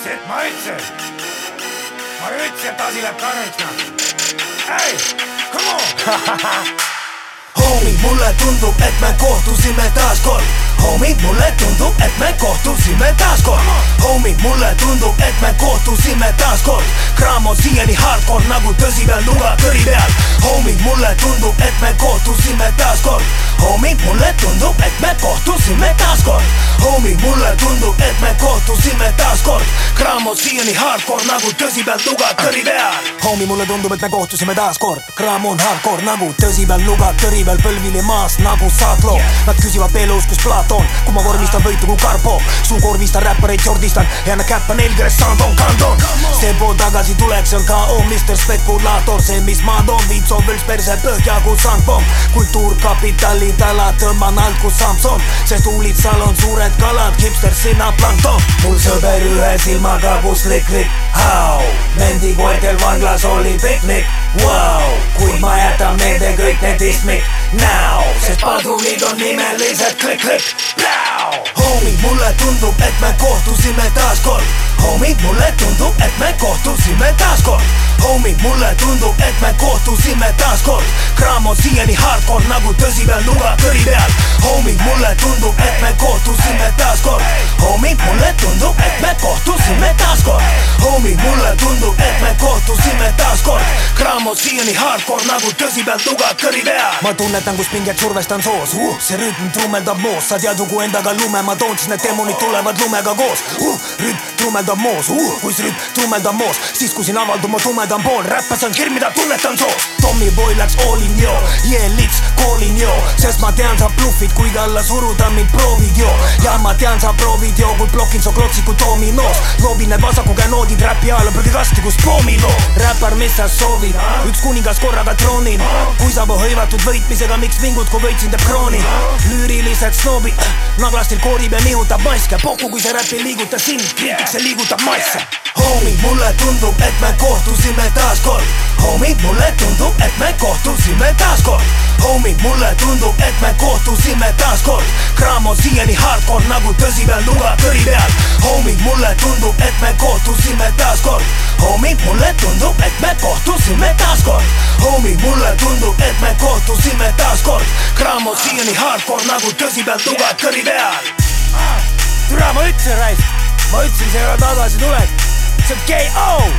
ütlesin, ma ütlesin, ma ütlesin, et asi läheb karmiks noh. ei, come on. Homie, mulle tundub, et me kohtusime taas kord Homie, mulle tundub, et me kohtusime taas kord Homie, mulle tundub, et me kohtusime taas kord kraam on siiani hardcore nagu tõsi peal nuga kõri peal. Homie, mulle tundub, et me kohtusime taas kord Homie, mulle tundub, on siiani hardcore nagu tõsi peal nuga kõri peal. Homie, mulle tundub, et me kohtusime taas kord kraam on hardcore nagu tõsi peal nuga kõri peal põlvili maas nagu saatloo Nad küsivad pelus, kus Platon, kui ma vormistan võitu kui Karpo suukorvistan räppareid, jordistan. Ja annan käppa neil, kellest saanud on kandon. Sepo tagasi tulek, see on KO, Mr Spekulaator, see, mis ma toon, viib soovels perse põhja kui sandpomm kultuurkapitali tala tõmban alt kui Samson, sest huulitsal on suured kalad, hipster sina plankton. Mul sõber ühe silmaga kus lik-lik, hau. Mendikoertel vanglas oli piknik, vau, kuid ma jätan meelde kõik need istmik, now, sest padrunid on nimelised. Klikk-klikk, pläu. Homie, mulle tundub, et me kohtusime taas kord Homie, mulle tundub, et me kohtusime taas kord Homie, mulle tundub, et me kohtusime taas kord kraam on siiani hardcore nagu tõsi peal nuga kõri peal. Homie, mulle tundub, et me kohtusime on siiani hardcore nagu tõsi peal nuga kõri peal. Ma tunnetan, kus pinget survestan soos. Uh, see rütm trummeldab moos, sa tead ju, kui endaga lume ma toon, siis need demonid tulevad lumega koos. Uh, rütm trummeldab moos. Uh,, kui see rütm trummeldab moos, siis kui siin avaldub ma tumedam pool, räppas on hirm, mida tunnetan soos. Tommy Boy läks all in yo, yeah lits callin yo, sest ma tean, sa bluffid, kuid alla suruda mind proovid jo ja ma tean, sa proovid jo, kui blokin su klotsiku dominoos loobin need vasaku käe noodid räpi ajal prügikasti, kus poomiloo räppar, mis sa soovid, üks kuningas korraga troonil kui sa hõivatud võitmisega, miks vingud, kui võitsin teeb krooni? Lüürilised snoobid, naglastil koorib ja nihutab maske, Poku, kui see räpp ei liiguta sind, kriitik, see liigutab masse. Homie, mulle tundub, et me kohtusime taas kord Homie, mulle tundub, et me kohtusime taas kord Homie, mulle tundub, et me kohtusime taas kord kraam on siiani hardcore nagu tõsi peal nuga kõri peal. Homie, mulle tundub, et me kohtusime taas kord Homie, mulle tundub, et me kohtusime on siiani hardcore nagu tõsi peal nuga kõri peal. Türa, ma ütlesin raisk, ma ütlesin, see ei ole tagasitulek, see on KO,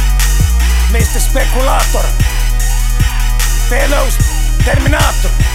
Mr Spekulaator. Fellows, Terminaator. Come on